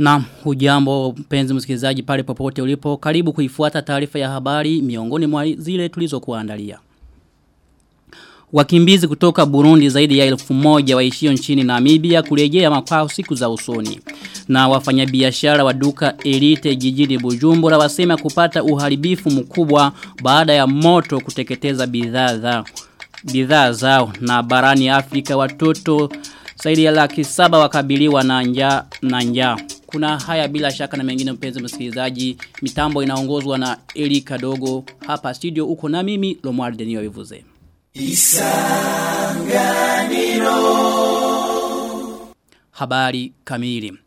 Na hujambo mpenzi msikilizaji pale popote ulipo karibu kuifuata taarifa ya habari miongoni mwa zile tulizokuandalia. Wakimbizi kutoka Burundi zaidi ya elfu moja waishio nchini Namibia kurejea makwao siku za usoni. Na wafanyabiashara wa duka Elite jijini Bujumbura wasema kupata uharibifu mkubwa baada ya moto kuteketeza bidhaa zao. Bidhaa zao na barani Afrika watoto zaidi ya laki saba wakabiliwa na njaa na njaa. Kuna haya bila shaka na mengine mpenzi msikilizaji. Mitambo inaongozwa na Eli Kadogo. Hapa studio uko na mimi Lomar Denio Vivuze. Isanganiro Habari kamili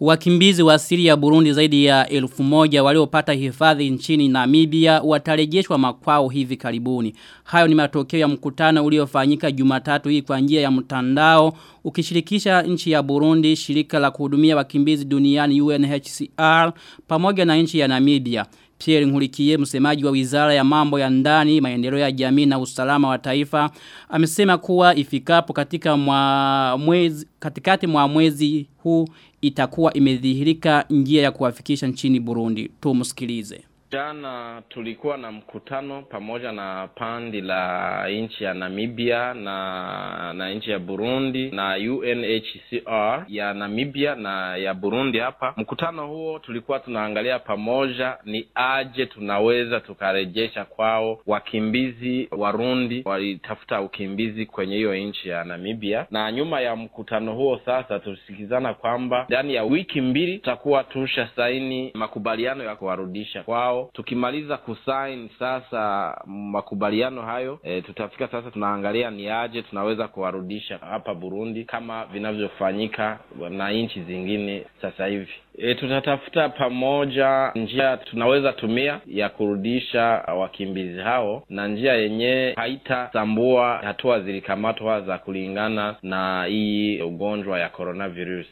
Wakimbizi wa asili ya Burundi zaidi ya elfu moja waliopata hifadhi nchini Namibia watarejeshwa makwao hivi karibuni. Hayo ni matokeo ya mkutano uliofanyika Jumatatu hii kwa njia ya mtandao ukishirikisha nchi ya Burundi, shirika la kuhudumia wakimbizi duniani UNHCR pamoja na nchi ya Namibia. Pierre Nkurikiye msemaji wa Wizara ya Mambo ya Ndani, Maendeleo ya Jamii na Usalama wa Taifa amesema kuwa ifikapo katika mwa mwezi katikati mwa mwezi huu itakuwa imedhihirika njia ya kuwafikisha nchini Burundi. Tumsikilize. Jana tulikuwa na mkutano pamoja na pandi la nchi ya Namibia na na nchi ya Burundi na UNHCR ya Namibia na ya Burundi hapa. Mkutano huo tulikuwa tunaangalia pamoja ni aje tunaweza tukarejesha kwao wakimbizi Warundi walitafuta ukimbizi kwenye hiyo nchi ya Namibia. Na nyuma ya mkutano huo sasa tulisikizana kwamba ndani ya wiki mbili tutakuwa tusha saini makubaliano ya kuwarudisha kwao tukimaliza kusaini sasa makubaliano hayo e, tutafika sasa tunaangalia ni aje tunaweza kuwarudisha hapa Burundi kama vinavyofanyika na nchi zingine sasa hivi. E, tutatafuta pamoja njia tunaweza tumia ya kurudisha wakimbizi hao na njia yenyewe haitasambua hatua zilikamatwa za kulingana na hii ugonjwa ya coronavirus.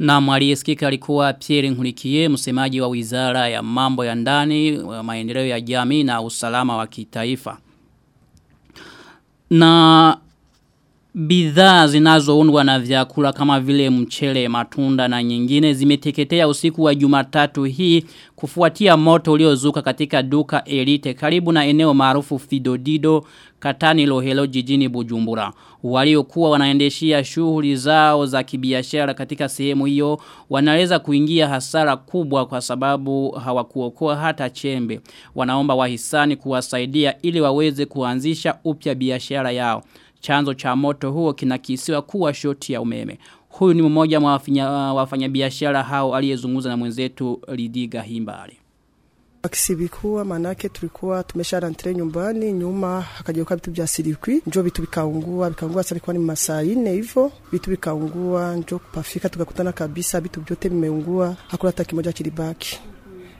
Na mwaliyesikika alikuwa Pierre Nkurikiye, msemaji wa wizara ya mambo ya ndani, maendeleo ya jamii na usalama wa kitaifa. Na bidhaa zinazoundwa na vyakula kama vile mchele, matunda na nyingine zimeteketea usiku wa Jumatatu hii kufuatia moto uliozuka katika duka Elite karibu na eneo maarufu Fidodido Katani Lohelo jijini Bujumbura. Waliokuwa wanaendeshia shughuli zao za kibiashara katika sehemu hiyo wanaweza kuingia hasara kubwa kwa sababu hawakuokoa hata chembe. Wanaomba wahisani kuwasaidia ili waweze kuanzisha upya biashara yao. Chanzo cha moto huo kinakisiwa kuwa shoti ya umeme. Huyu ni mmoja wa wafanyabiashara hao aliyezunguza na mwenzetu Lidiga Himbali. Akisibikuwa manake tulikuwa tumesha rentre nyumbani nyuma hakageuka vitu vya sirikwi njo vitu vikaungua vikaungua sana kwa ni masaa 4 hivyo vitu vikaungua njo kupafika tukakutana kabisa vitu vyote vimeungua hakuna hata kimoja kilibaki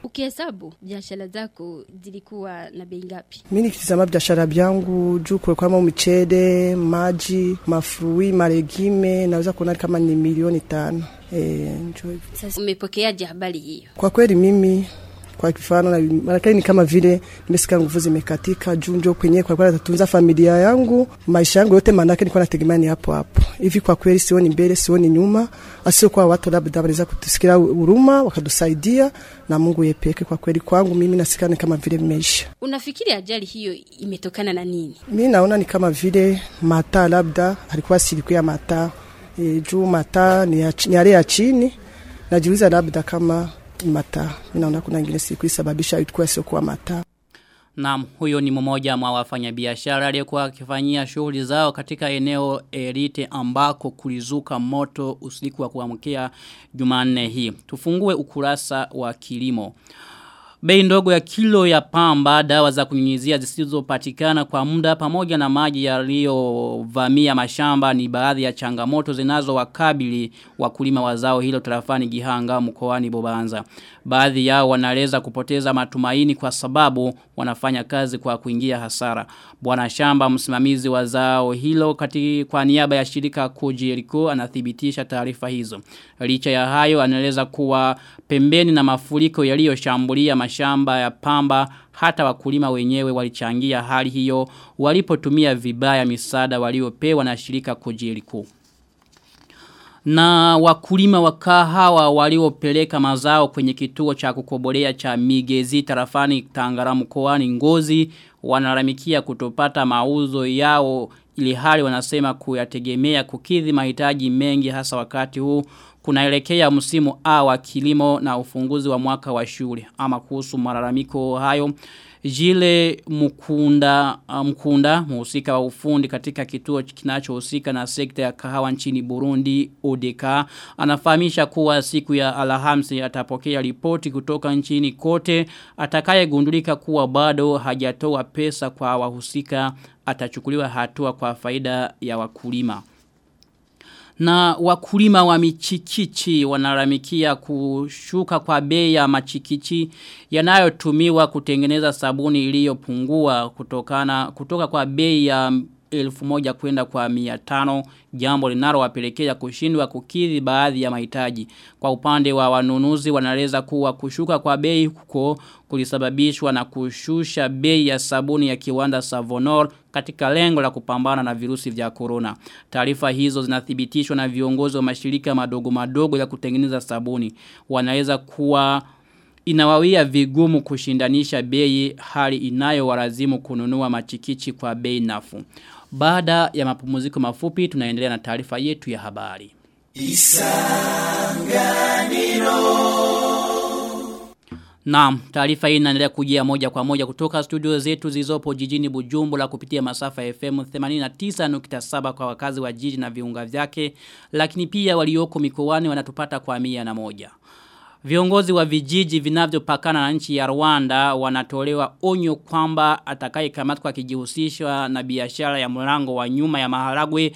Ukihesabu biashara zako zilikuwa na bei ngapi? Mimi nikitazama biashara vyangu juu kuwekwamo michele, maji, mafrui, maregime, naweza kuona kama ni milioni tano. Eh, njoo. Sasa umepokeaje habari hiyo? Kwa kweli mimi kwa kifano na marakani ni kama vile nimesikia nguvu zimekatika juu njo kwenye kwa kweli tatunza familia yangu maisha yangu yote manake nilikuwa nategemea ni hapo hapo hivi kwa kweli sioni mbele sioni nyuma asio kwa watu labda wanaweza kutusikia huruma wakadusaidia na Mungu yepeke kwa kweli kwangu mimi nasika ni kama vile mmeisha. Unafikiri ajali hiyo imetokana na nini? mimi naona ni kama vile mataa labda alikuwa siliku ya mataa e, juu mataa ni ya, ni ya chini najiuliza labda kama mataa. Minaona kuna ingine siku isababisha ilikuwa sio mata. Naam, huyo ni mmoja mwa wafanyabiashara aliyekuwa akifanyia shughuli zao katika eneo erite ambako kulizuka moto usiku wa kuamkia Jumanne hii. Tufungue ukurasa wa kilimo. Bei ndogo ya kilo ya pamba dawa za kunyunyizia zisizopatikana kwa muda pamoja na maji yaliyovamia mashamba ni baadhi ya changamoto zinazo wakabili wakulima wa zao hilo tarafani Gihanga mkoani Bobanza. Baadhi yao wanaleza kupoteza matumaini kwa sababu wanafanya kazi kwa kuingia hasara. Bwana shamba msimamizi wa zao hilo kati kwa niaba ya shirika Kujiriko anathibitisha taarifa hizo. Licha ya hayo anaeleza kuwa pembeni na mafuriko yaliyoshambulia mashamba ya pamba hata wakulima wenyewe walichangia hali hiyo walipotumia vibaya misaada waliopewa na shirika Kujiriko. Na wakulima wa kahawa waliopeleka mazao kwenye kituo cha kukobolea cha Migezi tarafani Tangara mkoani Ngozi wanaramikia kutopata mauzo yao ili hali wanasema kuyategemea kukidhi mahitaji mengi hasa wakati huu kunaelekea msimu A wa kilimo na ufunguzi wa mwaka wa shule ama kuhusu malalamiko hayo Jile Mkunda Mkunda mhusika wa ufundi katika kituo kinachohusika na sekta ya kahawa nchini Burundi ODK anafahamisha kuwa siku ya Alhamisi atapokea ripoti kutoka nchini kote atakayegundulika kuwa bado hajatoa pesa kwa wahusika atachukuliwa hatua kwa faida ya wakulima. Na wakulima wa michikichi wanaramikia kushuka kwa bei ya machikichi yanayotumiwa kutengeneza sabuni iliyopungua kutokana kutoka kwa bei ya elfu moja kwenda kwa mia tano jambo linalowapelekea kushindwa kukidhi baadhi ya mahitaji. Kwa upande wa wanunuzi wanaeleza kuwa kushuka kwa bei huko kulisababishwa na kushusha bei ya sabuni ya kiwanda Savonor katika lengo la kupambana na virusi vya corona. Taarifa hizo zinathibitishwa na viongozi wa mashirika madogo madogo ya kutengeneza sabuni. Wanaweza kuwa inawawia vigumu kushindanisha bei hali inayo warazimu kununua machikichi kwa bei nafuu. Baada ya mapumuziko mafupi tunaendelea na taarifa yetu ya habari. Isanganiro Naam, taarifa hii inaendelea kujia moja kwa moja kutoka studio zetu zilizopo jijini Bujumbura kupitia masafa ya FM 89.7 kwa wakazi wa jiji na viunga vyake, lakini pia walioko mikoani wanatupata kwa mia na moja. Viongozi wa vijiji vinavyopakana na nchi ya Rwanda wanatolewa onyo kwamba atakayekamatwa kijihusishwa na biashara ya mlango wa nyuma ya maharagwe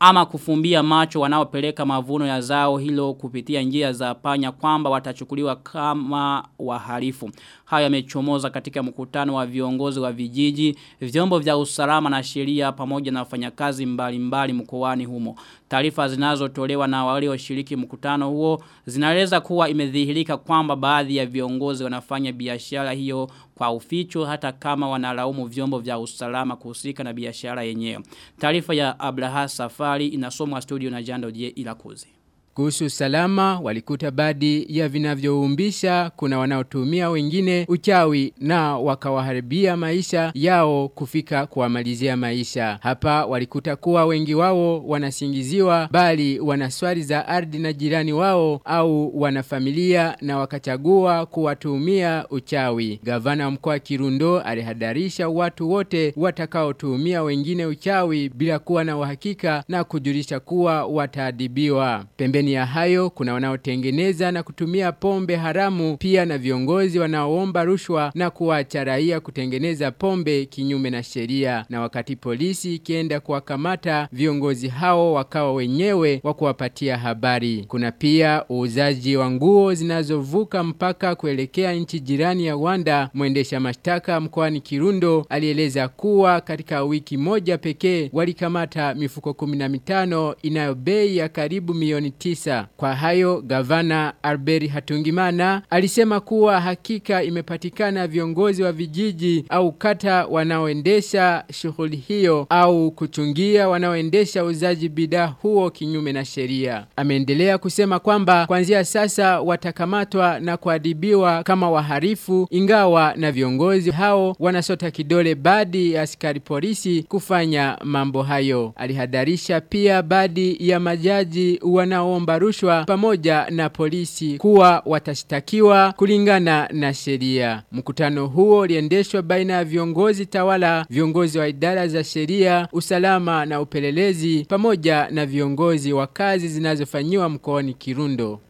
ama kufumbia macho wanaopeleka mavuno ya zao hilo kupitia njia za panya kwamba watachukuliwa kama wahalifu. Hayo yamechomoza katika mkutano wa viongozi wa vijiji, vyombo vya usalama na sheria pamoja na wafanyakazi mbalimbali mkoani humo. Taarifa zinazotolewa na wale washiriki mkutano huo zinaeleza kuwa imedhihirika kwamba baadhi ya viongozi wanafanya biashara hiyo kwa uficho hata kama wanalaumu vyombo vya usalama kuhusika na biashara yenyewe. Taarifa ya Abraha Safari inasomwa studio na Jando Jie Ilakuzi. Kuhusu usalama walikuta baadhi ya vinavyoumbisha kuna wanaotumia wengine uchawi na wakawaharibia maisha yao kufika kuwamalizia maisha. Hapa walikuta kuwa wengi wao wanasingiziwa bali wanaswali za ardhi na jirani wao au wanafamilia na wakachagua kuwatumia uchawi. Gavana wa mkoa Kirundo alihadharisha watu wote watakaotumia wengine uchawi bila kuwa na uhakika na kujulisha kuwa wataadhibiwa. Pembeni ya hayo kuna wanaotengeneza na kutumia pombe haramu pia na viongozi wanaoomba rushwa na kuacha raia kutengeneza pombe kinyume na sheria na wakati polisi ikienda kuwakamata viongozi hao wakawa wenyewe wa kuwapatia habari. Kuna pia uuzaji wa nguo zinazovuka mpaka kuelekea nchi jirani ya Rwanda. Mwendesha mashtaka mkoani Kirundo alieleza kuwa katika wiki moja pekee walikamata mifuko 15 inayo bei ya karibu milioni tisa. Kwa hayo gavana Albert Hatungimana alisema kuwa hakika imepatikana viongozi wa vijiji au kata wanaoendesha shughuli hiyo au kuchungia wanaoendesha uzaji bidhaa huo kinyume na sheria. Ameendelea kusema kwamba kuanzia sasa watakamatwa na kuadhibiwa kama waharifu ingawa na viongozi hao wanasota kidole baadhi ya askari polisi kufanya mambo hayo. Alihadharisha pia baadhi ya majaji wanaoomba rushwa pamoja na polisi kuwa watashitakiwa kulingana na sheria. Mkutano huo uliendeshwa baina ya viongozi tawala, viongozi wa idara za sheria, usalama na upelelezi pamoja na viongozi wa kazi zinazofanyiwa mkoani Kirundo.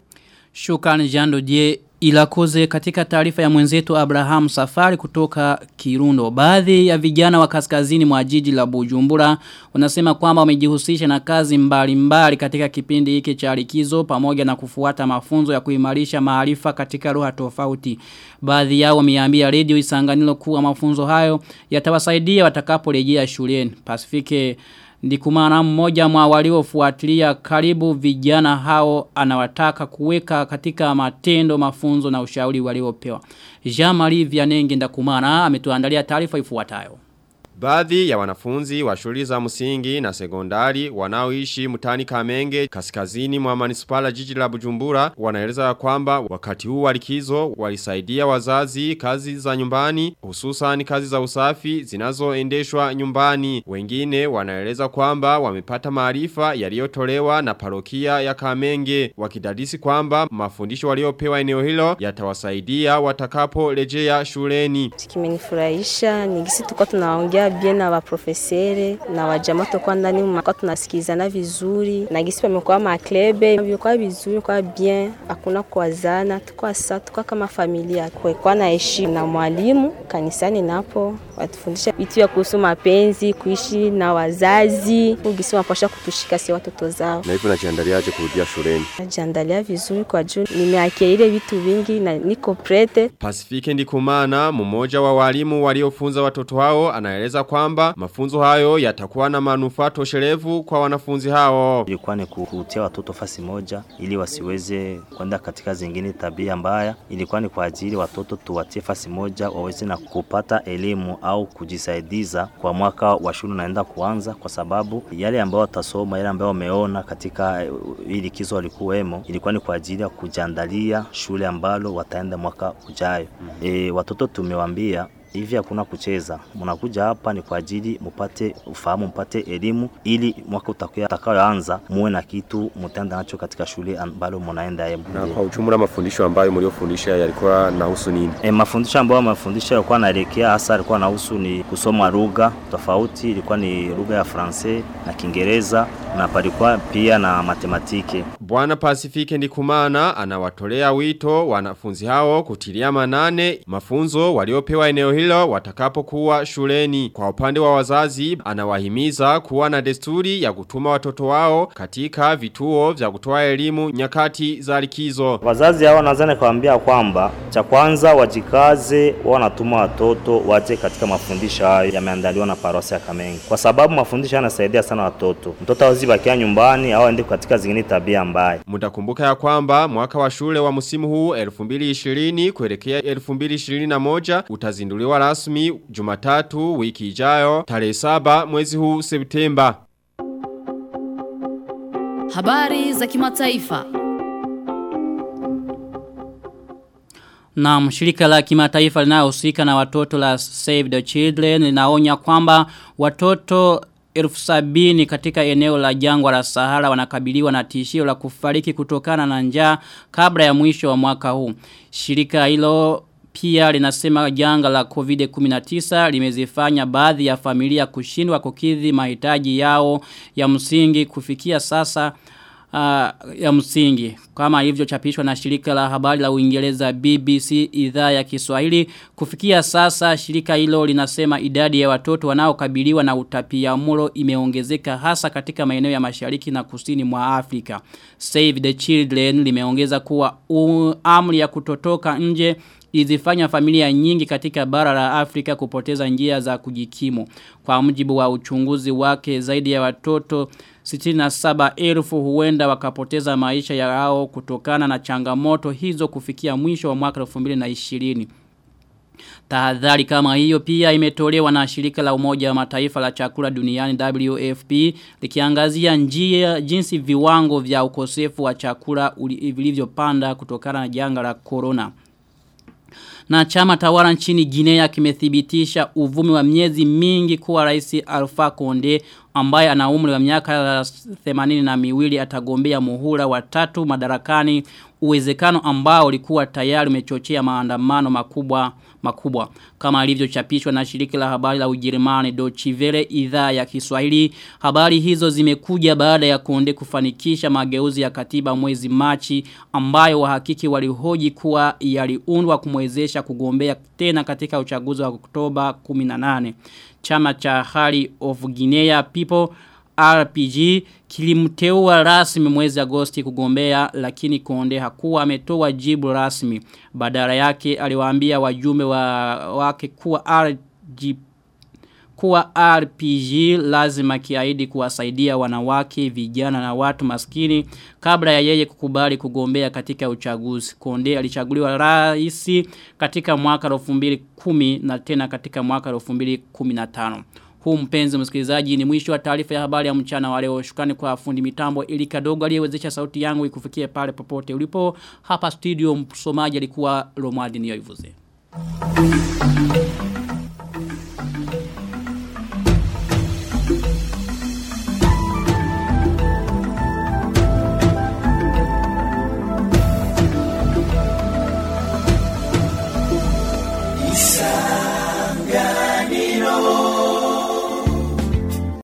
Shukrani Jando ilakoze katika taarifa ya mwenzetu Abraham Safari kutoka Kirundo. Baadhi ya vijana wa kaskazini mwa jiji la Bujumbura wanasema kwamba wamejihusisha na kazi mbalimbali mbali katika kipindi hiki cha likizo pamoja na kufuata mafunzo ya kuimarisha maarifa katika lugha tofauti. Baadhi yao wameambia Radio isanganilo kuwa mafunzo hayo yatawasaidia watakaporejea shuleni. Pasifike Ndikumana mmoja mwa waliofuatilia karibu vijana hao anawataka kuweka katika matendo mafunzo na ushauri waliopewa. Jean-Marie Vianenge Ndakumana ametuandalia taarifa ifuatayo. Baadhi ya wanafunzi wa shule za msingi na sekondari wanaoishi mtani Kamenge kaskazini mwa manispala jiji la Bujumbura wanaeleza kwamba wakati huu walikizo walisaidia wazazi kazi za nyumbani hususan kazi za usafi zinazoendeshwa nyumbani. Wengine wanaeleza kwamba wamepata maarifa yaliyotolewa na parokia ya Kamenge wakidadisi kwamba mafundisho waliopewa eneo hilo yatawasaidia watakapo rejea shuleni. Kimenifurahisha ni gisi tuko tunaongea bien na waprofesere na wajama tukwa ndani mwa tunasikizana vizuri na gisi pamekuwa maklebe vilikuwa vizuri kwa bien hakuna kuwazana, tukwa sa tukwa kama familia kwa na heshima. Na mwalimu kanisani napo watufundisha vitu ya kuhusu mapenzi kuishi na wazazi ugisi wanapasha kutushika si watoto zao. Na hivyo najiandaliaje kurudia shuleni? najiandalia vizuri kwa juu nimeakeile vitu vingi na niko prete. Pasifike ndikumana mmoja wa walimu waliofunza watoto hao anaeleza kwamba mafunzo hayo yatakuwa na manufaa toshelevu kwa wanafunzi hao. Ilikuwa ni kutia watoto fasi moja ili wasiweze kwenda katika zingine tabia mbaya. Ilikuwa ni kwa ajili watoto tuwatie fasi moja waweze na kupata elimu au kujisaidiza kwa mwaka wa shule unaenda kuanza, kwa sababu yale ambayo watasoma, yale ambayo wameona katika ili kizo walikuwemo, ilikuwa ni kwa ajili ya kujiandalia shule ambalo wataenda mwaka ujayo. Mm -hmm. E, watoto tumewambia hivi hakuna kucheza, mnakuja hapa ni kwa ajili mupate ufahamu, mpate elimu, ili mwaka utakayoanza muwe na kitu mtenda nacho katika shule ambalo mnaenda yeye. Na kwa ujumla mafundisho ambayo mliofundisha yalikuwa nahusu nini? E, mafundisho ambayo mafundisho yalikuwa naelekea hasa alikuwa nahusu ni kusoma lugha tofauti, ilikuwa ni lugha ya Fransai na Kiingereza na palikuwa pia na matematike. Bwana Pasifike Ndikumana anawatolea wito wanafunzi hao kutilia manane mafunzo waliopewa eneo hilo watakapokuwa shuleni. Kwa upande wa wazazi anawahimiza kuwa na desturi ya kutuma watoto wao katika vituo vya kutoa elimu nyakati za likizo. Wazazi hao nadhani kuambia kwamba cha kwanza wajikaze, wanatuma watoto waje katika mafundisho hayo yameandaliwa na parosi ya Kamenge, kwa sababu mafundisho yanasaidia sana watoto. Mtoto hawezi bakia nyumbani au aende katika zingine tabia mbaya. Mtakumbuka ya kwamba mwaka wa shule wa msimu huu 2020 kuelekea 2021 utazinduliwa rasmi Jumatatu wiki ijayo tarehe 7 mwezi huu Septemba. Habari za kimataifa. Na shirika la kimataifa linalohusika na watoto la Save the Children linaonya kwamba watoto elfu sabini katika eneo la jangwa la Sahara wanakabiliwa na tishio la kufariki kutokana na njaa kabla ya mwisho wa mwaka huu. Shirika hilo pia linasema janga la COVID-19 limezifanya baadhi ya familia kushindwa kukidhi mahitaji yao ya msingi kufikia sasa uh, ya msingi. Kama ilivyochapishwa na shirika la habari la Uingereza BBC idhaa ya Kiswahili. Kufikia sasa shirika hilo linasema idadi ya watoto wanaokabiliwa na utapiamlo imeongezeka hasa katika maeneo ya mashariki na kusini mwa Afrika. Save the Children limeongeza kuwa amri ya kutotoka nje izifanya familia nyingi katika bara la Afrika kupoteza njia za kujikimu. Kwa mjibu wa uchunguzi wake zaidi ya watoto 67,000 huenda wakapoteza maisha yao kutokana na changamoto hizo kufikia mwisho wa mwaka 2020. Tahadhari kama hiyo pia imetolewa na shirika la umoja wa mataifa la chakula duniani WFP likiangazia njia jinsi viwango vya ukosefu wa chakula vilivyopanda kutokana na janga la corona. Na chama tawala nchini Guinea kimethibitisha uvumi wa miezi mingi kuwa rais Alpha Conde ambaye ana umri wa miaka 80 na miwili atagombea muhula wa tatu madarakani uwezekano ambao ulikuwa tayari umechochea maandamano makubwa makubwa. Kama alivyochapishwa na shirika la habari la Ujerumani Deutsche Welle idhaa ya Kiswahili habari hizo zimekuja baada ya Konde kufanikisha mageuzi ya katiba mwezi Machi ambayo wahakiki walihoji kuwa yaliundwa kumwezesha kugombea tena katika uchaguzi wa Oktoba 18 chama cha Hali of Guinea People RPG kilimteua rasmi mwezi Agosti kugombea lakini Konde hakuwa ametoa jibu rasmi. Badala yake aliwaambia wajumbe wa, wake kuwa RG kuwa RPG lazima kiaidi kuwasaidia wanawake, vijana na watu maskini kabla ya yeye kukubali kugombea katika uchaguzi. Konde alichaguliwa rais katika mwaka 2010 na tena katika mwaka 2015. Huu mpenzi msikilizaji ni mwisho wa taarifa ya habari ya mchana wa leo. Shukrani kwa fundi mitambo ili kadogo aliyewezesha sauti yangu ikufikie pale popote ulipo. Hapa studio msomaji alikuwa Romuald Niyoivuze. Thank.